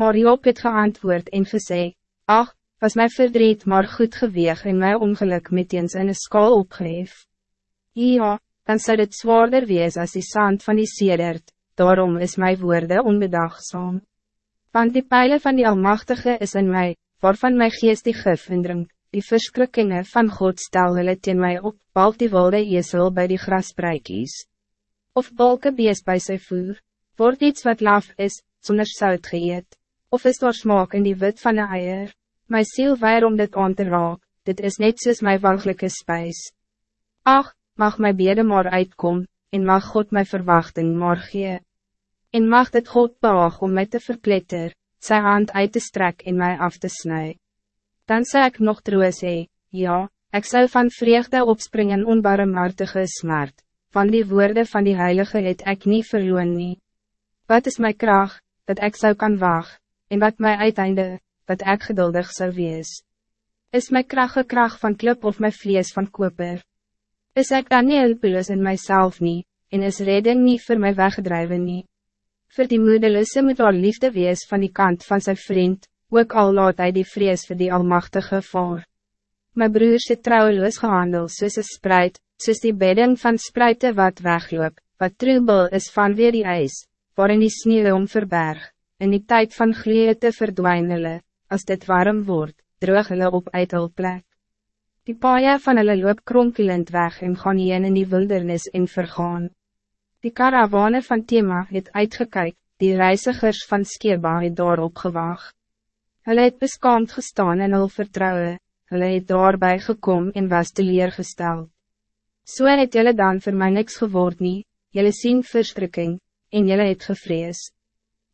Maar Job het geantwoord en gesê, Ach, was mijn verdriet maar goed geweeg en mijn ongeluk met eens in een skaal opgeef. Ja, dan zou het zwaarder wees als die zand van die sedert, daarom is mijn woorden onbedachtzaam. Want die pijlen van die Almachtige is in mij, waarvan mijn geest die gif indringt, die verschrikkingen van God stel hulle teen mij op, balk die wilde esel bij die grasbreikies. Of balke beest bij sy voer, word iets wat laf is, zonder zout geëet, of is daar smaak in die wit van de eier. My ziel weier om dit aan te raak, dit is net soos my walgelijke spijs. Ach, mag my bede maar uitkom, en mag God my verwachting maar gee. En mag dit God behaag om mij te verpletter, sy hand uit te strek en mij af te snijden. Dan zei ik nog troos hee, ja, ik zou van vreugde opspringen onbarmhartige smart, van die woorden van die heilige het ik niet verloon nie. Wat is mijn kracht, dat ik zou kan waag, en wat mij uiteinde, dat ik geduldig zou wees? Is mijn kracht een kracht van klip of mijn vlees van koper? Is ik dan niet hulpeloos in mijzelf niet, en is redding niet voor mij weggedrijven niet? Voor die moedeloze moet al liefde wees van die kant van zijn vriend, ook al laat hij die vrees voor die almachtige voor. My broers het trouweloos gehandel soos een spruit, soos die bedding van spruite wat wegloop, wat troebel is van weer die ijs, waarin die sneeuw om verberg, in die tijd van glee te verdwijn hulle, as dit warm wordt, droog hulle op uit hul plek. Die paaie van hulle loop kronkelend weg en gaan heen in die wildernis en vergaan. Die karawane van Thema het uitgekyk, die reisigers van Skeba het daarop gewacht. Hulle het beskaamd gestaan in hul vertrouwen, hulle het daarbij gekom en was teleergesteld. So het julle dan voor mij niks geword nie, julle sien verschrikking, en julle het gevrees.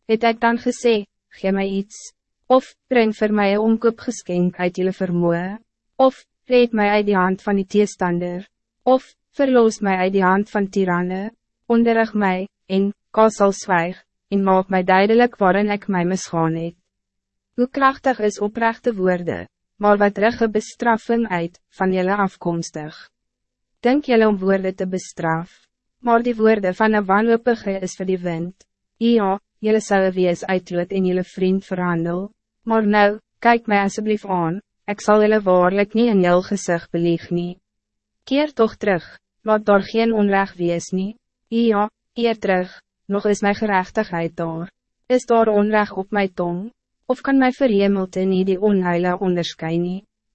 Het ek dan gesê, gee mij iets, of breng voor mij een omkoopgeskenk uit julle vermoe, of red mij uit die hand van die teestander, of verloos mij uit die hand van tiranne, onderrig mij, en, kasal zwijg, en maak mij duidelijk waarin ik mij misgaan het. Hoe krachtig is oprechte woorden, maar wat rugge bestraffing uit, van jullie afkomstig. Denk jullie om woorden te bestraf, maar die woorden van een wanhopige is voor die wind. Ja, jullie zou wees uitloot in jullie vriend verhandel, maar nou, kijk mij alsjeblieft aan, ik zal jullie waarlijk niet in jou gezicht belieg nie. Keer toch terug, laat daar geen onrecht wees nie. Ja, keer terug, nog is mijn gerechtigheid daar. Is daar onrecht op mijn tong? of kan my verhemelte nie die onheile onderskyn nie?